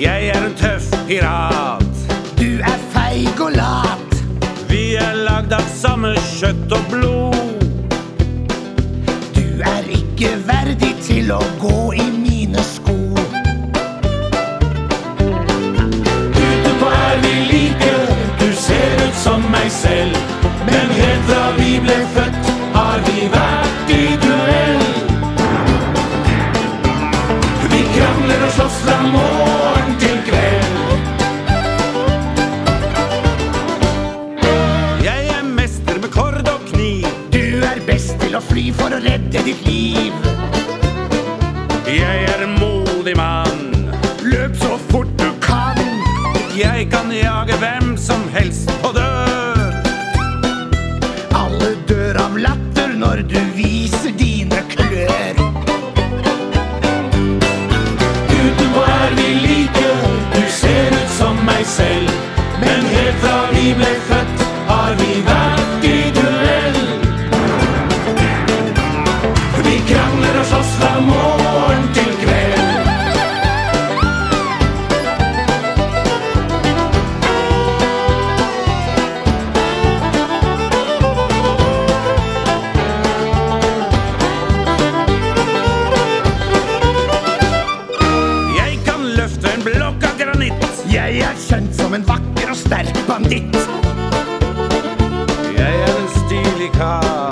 Jeg er en tøff pirat. Du er feig og lat. Vi er lagd av samme kjøtt og blod. Du er ikke verdig til å gå i mine sko. Ute på er vi like, du ser ut som meg selv. For å redde ditt liv. Jeg er en modig mann. Vi krangler og slåss fra morgen til kveld. Jeg kan løfte en blokk av granitt. Jeg er kjent som en vakker og sterk banditt. Jeg er en stilig kar.